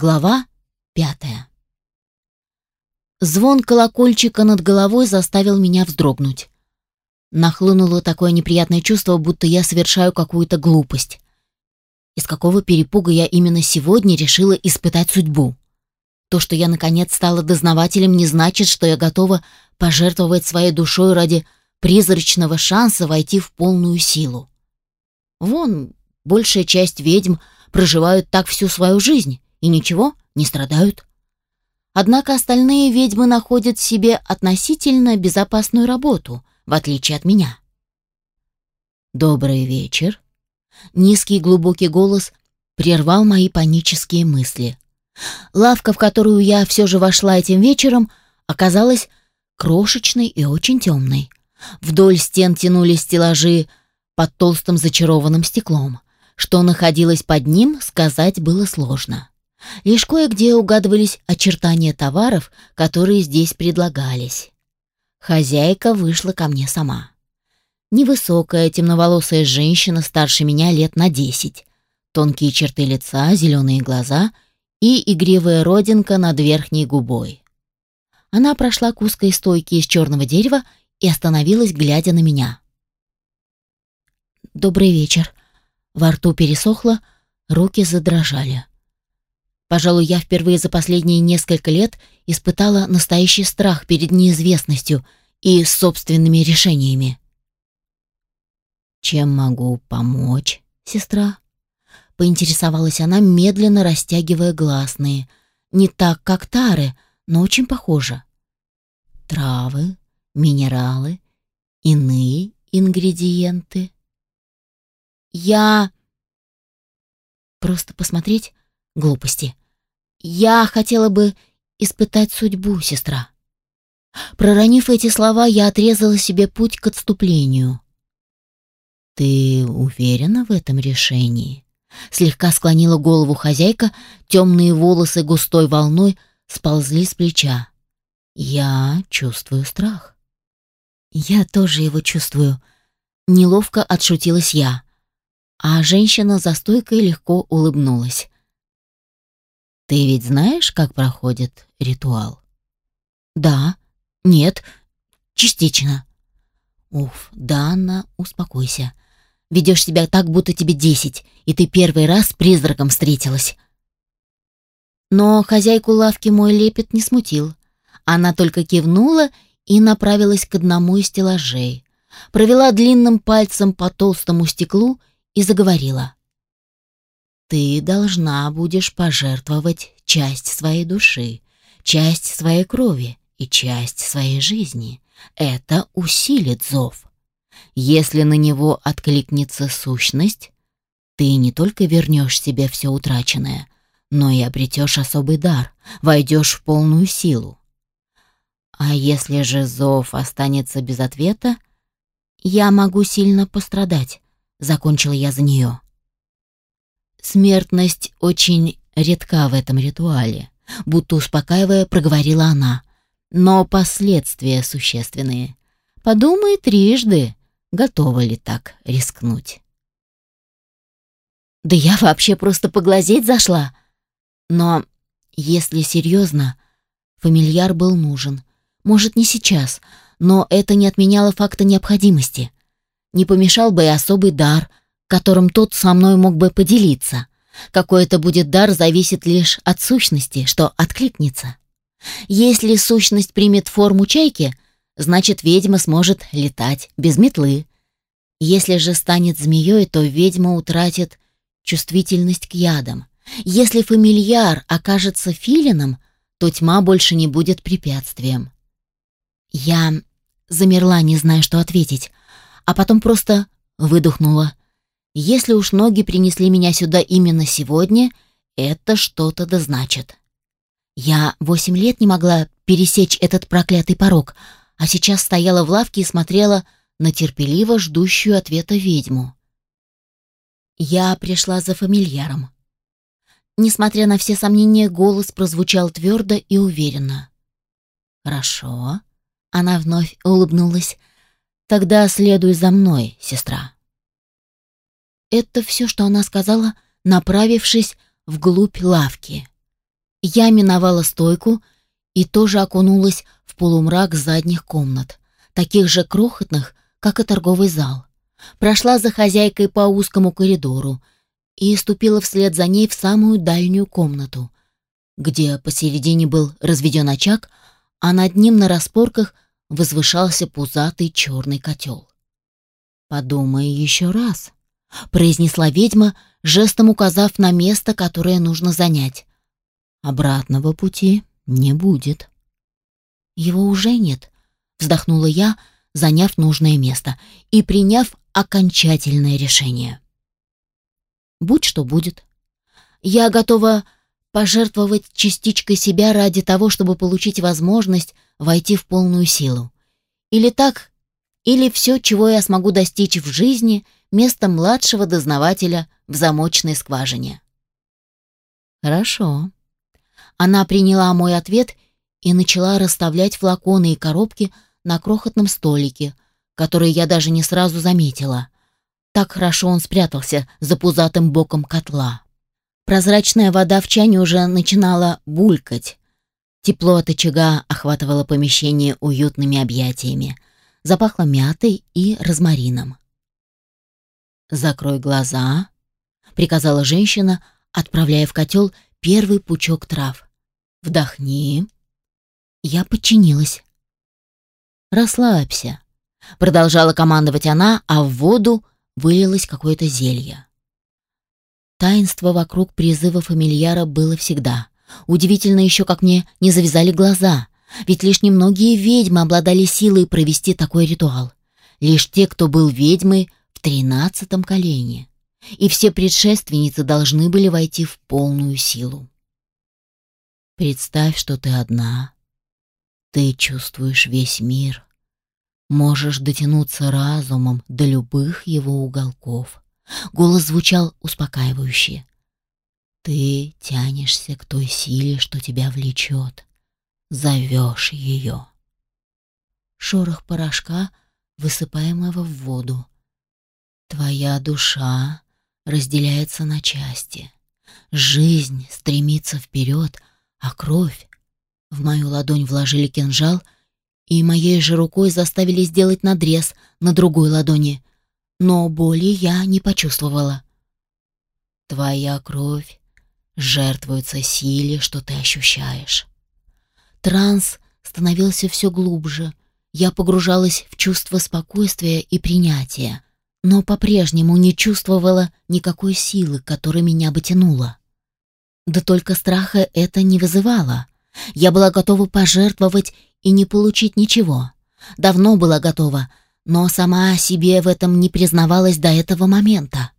Глава пятая. Звон колокольчика над головой заставил меня вздрогнуть. Нахлынуло такое неприятное чувство, будто я совершаю какую-то глупость. Из какого перепуга я именно сегодня решила испытать судьбу? То, что я наконец стала дознавателем, не значит, что я готова пожертвовать своей душой ради призрачного шанса войти в полную силу. Вон, большая часть ведьм проживают так всю свою жизнь и ничего, не страдают. Однако остальные ведьмы находят себе относительно безопасную работу, в отличие от меня. «Добрый вечер», Низкий глубокий голос прервал мои панические мысли. Лавка, в которую я все же вошла этим вечером, оказалась крошечной и очень темной. Вдоль стен тянулись стеллажи под толстым зачарованным стеклом. Что находилось под ним, сказать было сложно. Лишь кое-где угадывались очертания товаров, которые здесь предлагались. Хозяйка вышла ко мне сама. Невысокая, темноволосая женщина старше меня лет на десять. Тонкие черты лица, зеленые глаза и игривая родинка над верхней губой. Она прошла к узкой стойке из черного дерева и остановилась, глядя на меня. «Добрый вечер». Во рту пересохло, руки задрожали. Пожалуй, я впервые за последние несколько лет испытала настоящий страх перед неизвестностью и собственными решениями. «Чем могу помочь, сестра?» Поинтересовалась она, медленно растягивая гласные. Не так, как тары, но очень похоже. Травы, минералы, иные ингредиенты. «Я...» «Просто посмотреть?» Глупости. Я хотела бы испытать судьбу, сестра. Проронив эти слова, я отрезала себе путь к отступлению. Ты уверена в этом решении? Слегка склонила голову хозяйка, темные волосы густой волной сползли с плеча. Я чувствую страх. Я тоже его чувствую. Неловко отшутилась я. А женщина за стойкой легко улыбнулась. Ты ведь знаешь, как проходит ритуал? Да. Нет. Частично. Уф, Дана, успокойся. Ведешь себя так, будто тебе десять, и ты первый раз с призраком встретилась. Но хозяйку лавки мой лепет не смутил. Она только кивнула и направилась к одному из стеллажей. Провела длинным пальцем по толстому стеклу и заговорила ты должна будешь пожертвовать часть своей души, часть своей крови и часть своей жизни. Это усилит зов. Если на него откликнется сущность, ты не только вернешь себе все утраченное, но и обретешь особый дар, войдешь в полную силу. А если же зов останется без ответа, я могу сильно пострадать, закончила я за нее. Смертность очень редка в этом ритуале, будто успокаивая, проговорила она. Но последствия существенные. Подумай трижды, готова ли так рискнуть. Да я вообще просто поглазеть зашла. Но, если серьезно, фамильяр был нужен. Может, не сейчас, но это не отменяло факта необходимости. Не помешал бы и особый дар, которым тот со мной мог бы поделиться. Какой это будет дар, зависит лишь от сущности, что откликнется. Если сущность примет форму чайки, значит, ведьма сможет летать без метлы. Если же станет змеей, то ведьма утратит чувствительность к ядам. Если фамильяр окажется филином, то тьма больше не будет препятствием. Я замерла, не зная, что ответить, а потом просто выдохнула. Если уж ноги принесли меня сюда именно сегодня, это что-то да значит. Я восемь лет не могла пересечь этот проклятый порог, а сейчас стояла в лавке и смотрела на терпеливо ждущую ответа ведьму. Я пришла за фамильяром. Несмотря на все сомнения, голос прозвучал твердо и уверенно. «Хорошо», — она вновь улыбнулась. «Тогда следуй за мной, сестра». Это все, что она сказала, направившись вглубь лавки. Я миновала стойку и тоже окунулась в полумрак задних комнат, таких же крохотных, как и торговый зал. Прошла за хозяйкой по узкому коридору и ступила вслед за ней в самую дальнюю комнату, где посередине был разведен очаг, а над ним на распорках возвышался пузатый черный котел. «Подумай еще раз», — произнесла ведьма, жестом указав на место, которое нужно занять. «Обратного пути не будет». «Его уже нет», — вздохнула я, заняв нужное место и приняв окончательное решение. «Будь что будет. Я готова пожертвовать частичкой себя ради того, чтобы получить возможность войти в полную силу. Или так, или все, чего я смогу достичь в жизни, место младшего дознавателя в замочной скважине. Хорошо. Она приняла мой ответ и начала расставлять флаконы и коробки на крохотном столике, который я даже не сразу заметила. Так хорошо он спрятался за пузатым боком котла. Прозрачная вода в чане уже начинала булькать. Тепло от очага охватывало помещение уютными объятиями. Запахло мятой и розмарином. «Закрой глаза», — приказала женщина, отправляя в котел первый пучок трав. «Вдохни». Я подчинилась. «Расслабься», — продолжала командовать она, а в воду вылилось какое-то зелье. Таинство вокруг призыва фамильяра было всегда. Удивительно еще, как мне не завязали глаза, ведь лишь немногие ведьмы обладали силой провести такой ритуал. Лишь те, кто был ведьмой в тринадцатом колене. И все предшественницы должны были войти в полную силу. Представь, что ты одна. Ты чувствуешь весь мир. Можешь дотянуться разумом до любых его уголков. Голос звучал успокаивающе. Ты тянешься к той силе, что тебя влечет. Зовешь ее. Шорох порошка, высыпаемого в воду. Твоя душа разделяется на части. Жизнь стремится вперед, а кровь... В мою ладонь вложили кинжал и моей же рукой заставили сделать надрез на другой ладони но боли я не почувствовала. Твоя кровь жертвуется силе, что ты ощущаешь. Транс становился все глубже. Я погружалась в чувство спокойствия и принятия, но по-прежнему не чувствовала никакой силы, которая меня бы тянула. Да только страха это не вызывало. Я была готова пожертвовать и не получить ничего. Давно была готова, но сама себе в этом не признавалась до этого момента.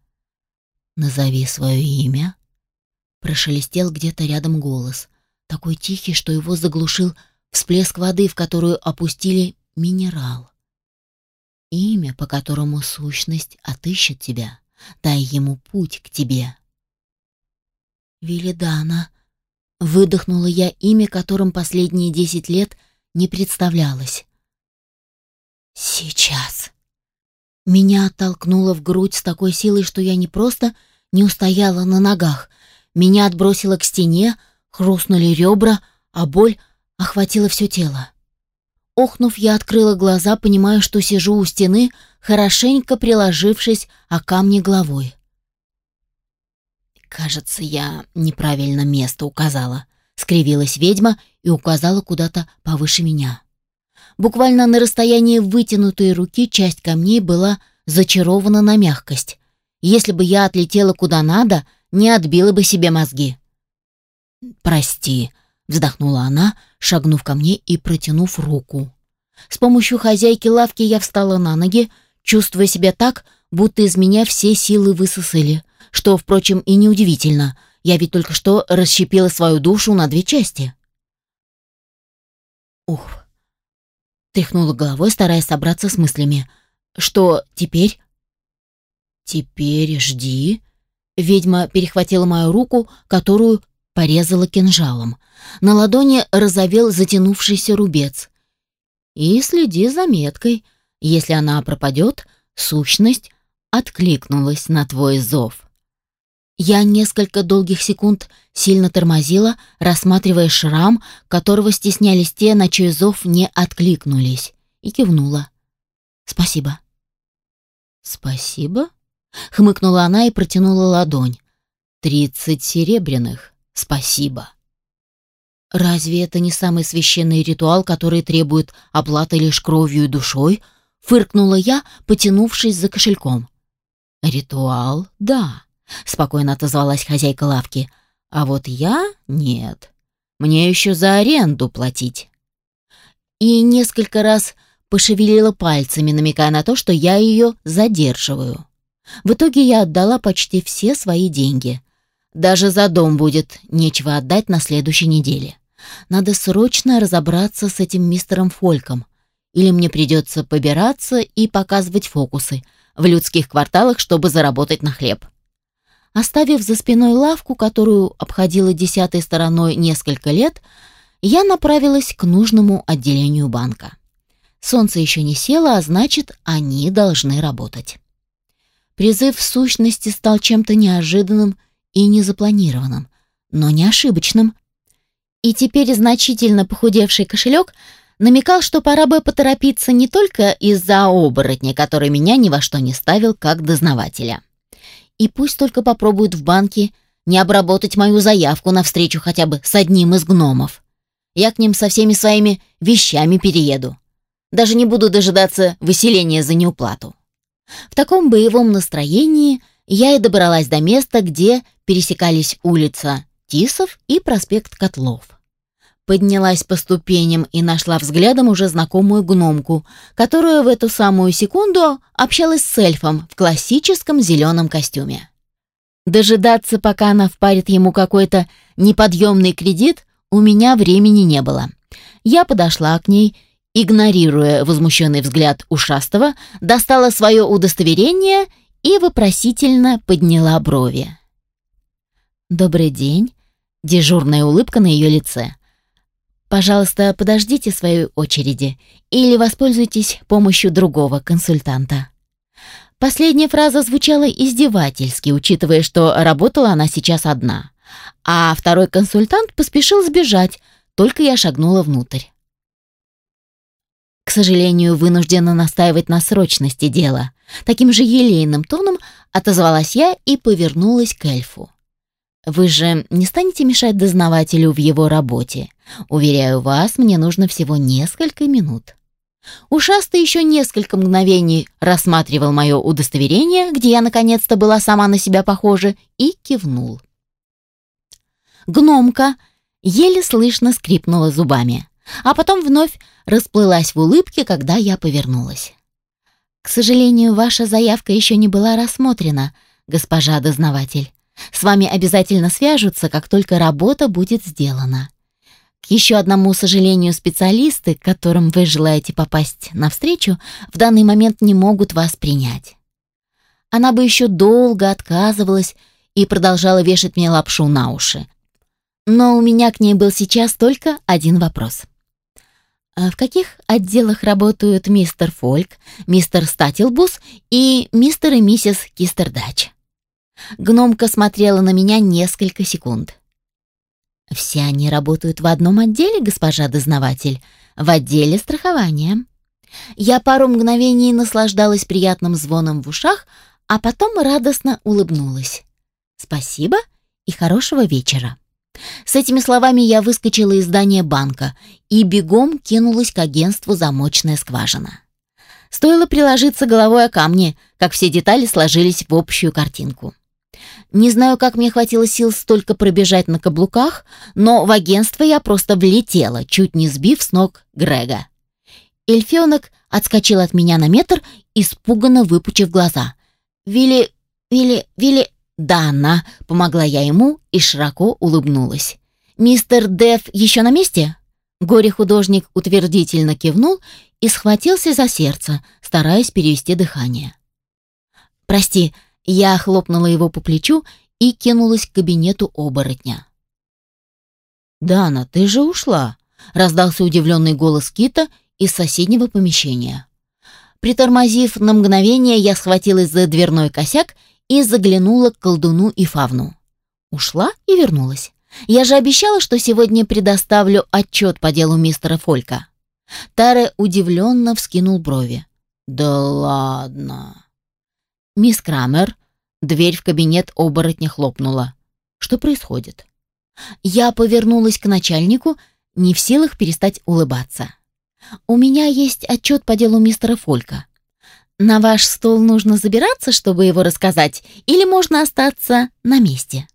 «Назови свое имя», — прошелестел где-то рядом голос, такой тихий, что его заглушил всплеск воды, в которую опустили минерал. «Имя, по которому сущность отыщет тебя, дай ему путь к тебе». «Вилидана», — выдохнула я имя, которым последние десять лет не представлялось. Сейчас. Меня оттолкнуло в грудь с такой силой, что я не просто не устояла на ногах. Меня отбросило к стене, хрустнули ребра, а боль охватила все тело. Охнув, я открыла глаза, понимая, что сижу у стены, хорошенько приложившись о камни головой. «Кажется, я неправильно место указала», — скривилась ведьма и указала куда-то повыше меня. Буквально на расстоянии вытянутой руки часть камней была зачарована на мягкость. Если бы я отлетела куда надо, не отбила бы себе мозги. «Прости», — вздохнула она, шагнув ко мне и протянув руку. С помощью хозяйки лавки я встала на ноги, чувствуя себя так, будто из меня все силы высосали, что, впрочем, и неудивительно. Я ведь только что расщепила свою душу на две части. Ух, Тряхнула головой, стараясь собраться с мыслями. «Что теперь?» «Теперь жди». Ведьма перехватила мою руку, которую порезала кинжалом. На ладони разовел затянувшийся рубец. «И следи за меткой. Если она пропадет, сущность откликнулась на твой зов». Я несколько долгих секунд сильно тормозила, рассматривая шрам, которого стеснялись те, на чей зов не откликнулись, и кивнула. «Спасибо». «Спасибо?» — хмыкнула она и протянула ладонь. «Тридцать серебряных. Спасибо». «Разве это не самый священный ритуал, который требует оплаты лишь кровью и душой?» — фыркнула я, потянувшись за кошельком. «Ритуал, да», — спокойно отозвалась хозяйка лавки. «А вот я — нет. Мне еще за аренду платить». И несколько раз пошевелила пальцами, намекая на то, что я ее задерживаю. В итоге я отдала почти все свои деньги. Даже за дом будет нечего отдать на следующей неделе. Надо срочно разобраться с этим мистером Фольком. Или мне придется побираться и показывать фокусы в людских кварталах, чтобы заработать на хлеб. Оставив за спиной лавку, которую обходила десятой стороной несколько лет, я направилась к нужному отделению банка. Солнце еще не село, а значит, они должны работать. Призыв в сущности стал чем-то неожиданным и незапланированным, но не ошибочным. И теперь значительно похудевший кошелек намекал, что пора бы поторопиться не только из-за оборотня, который меня ни во что не ставил как дознавателя. И пусть только попробуют в банке не обработать мою заявку на встречу хотя бы с одним из гномов. Я к ним со всеми своими вещами перееду. Даже не буду дожидаться выселения за неуплату. В таком боевом настроении я и добралась до места, где пересекались улица Тисов и проспект Котлов. Поднялась по ступеням и нашла взглядом уже знакомую гномку, которая в эту самую секунду общалась с эльфом в классическом зеленом костюме. Дожидаться, пока она впарит ему какой-то неподъемный кредит, у меня времени не было. Я подошла к ней игнорируя возмущенный взгляд ушастого, достала свое удостоверение и вопросительно подняла брови. «Добрый день», — дежурная улыбка на ее лице. «Пожалуйста, подождите своей очереди или воспользуйтесь помощью другого консультанта». Последняя фраза звучала издевательски, учитывая, что работала она сейчас одна. А второй консультант поспешил сбежать, только я шагнула внутрь. К сожалению, вынуждена настаивать на срочности дела. Таким же елейным тоном отозвалась я и повернулась к эльфу. Вы же не станете мешать дознавателю в его работе. Уверяю вас, мне нужно всего несколько минут. Ушастый еще несколько мгновений рассматривал мое удостоверение, где я наконец-то была сама на себя похожа, и кивнул. Гномка еле слышно скрипнула зубами а потом вновь расплылась в улыбке, когда я повернулась. «К сожалению, ваша заявка еще не была рассмотрена, госпожа дознаватель. С вами обязательно свяжутся, как только работа будет сделана. К еще одному сожалению, специалисты, к которым вы желаете попасть навстречу, в данный момент не могут вас принять». Она бы еще долго отказывалась и продолжала вешать мне лапшу на уши. Но у меня к ней был сейчас только один вопрос. А в каких отделах работают мистер Фольк, мистер Статилбус и мистер и миссис Кистердач? Гномка смотрела на меня несколько секунд. Все они работают в одном отделе, госпожа дознаватель, в отделе страхования. Я пару мгновений наслаждалась приятным звоном в ушах, а потом радостно улыбнулась. Спасибо и хорошего вечера. С этими словами я выскочила из здания банка и бегом кинулась к агентству «Замочная скважина». Стоило приложиться головой о камни, как все детали сложились в общую картинку. Не знаю, как мне хватило сил столько пробежать на каблуках, но в агентство я просто влетела, чуть не сбив с ног Грега. Эльфенок отскочил от меня на метр, испуганно выпучив глаза. «Вилли, Вилли, Вилли, «Дана», — помогла я ему и широко улыбнулась. «Мистер Дев еще на месте?» Горе-художник утвердительно кивнул и схватился за сердце, стараясь перевести дыхание. «Прости», — я хлопнула его по плечу и кинулась к кабинету оборотня. «Дана, ты же ушла», — раздался удивленный голос Кита из соседнего помещения. Притормозив на мгновение, я схватилась за дверной косяк и заглянула к колдуну и фавну. Ушла и вернулась. Я же обещала, что сегодня предоставлю отчет по делу мистера Фолька. Таре удивленно вскинул брови. «Да ладно!» «Мисс Крамер», дверь в кабинет оборотня хлопнула. «Что происходит?» Я повернулась к начальнику, не в силах перестать улыбаться. «У меня есть отчет по делу мистера Фолька. На ваш стол нужно забираться, чтобы его рассказать, или можно остаться на месте?»